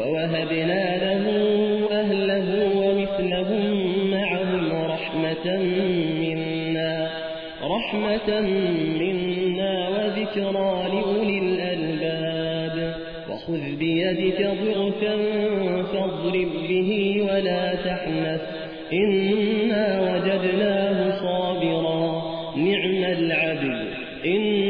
ووهبنا له أهله ومثلهم معهم رحمة منا رحمة منا وذكرى لأولي الألباب. وخذ بيدك ضغثا فاضرب به ولا تحنث إنا وجدناه صابرا. نعم العبد إنه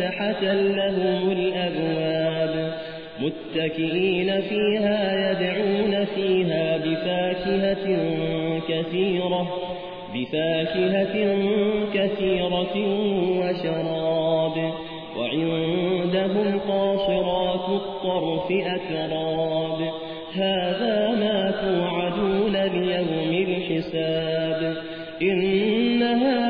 مفتحة لهم الأبواب. متكئين فيها يدعون فيها بفاكهة كثيرة بفاكهة كثيرة وشراب. وعندهم قاصرات الطرف أتراب هذا ما توعدون ليوم الحساب. إن هذا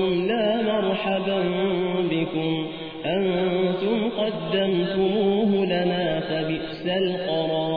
أنتم لا مرحبا بكم أنتم قدمتموه لنا فبئس القرار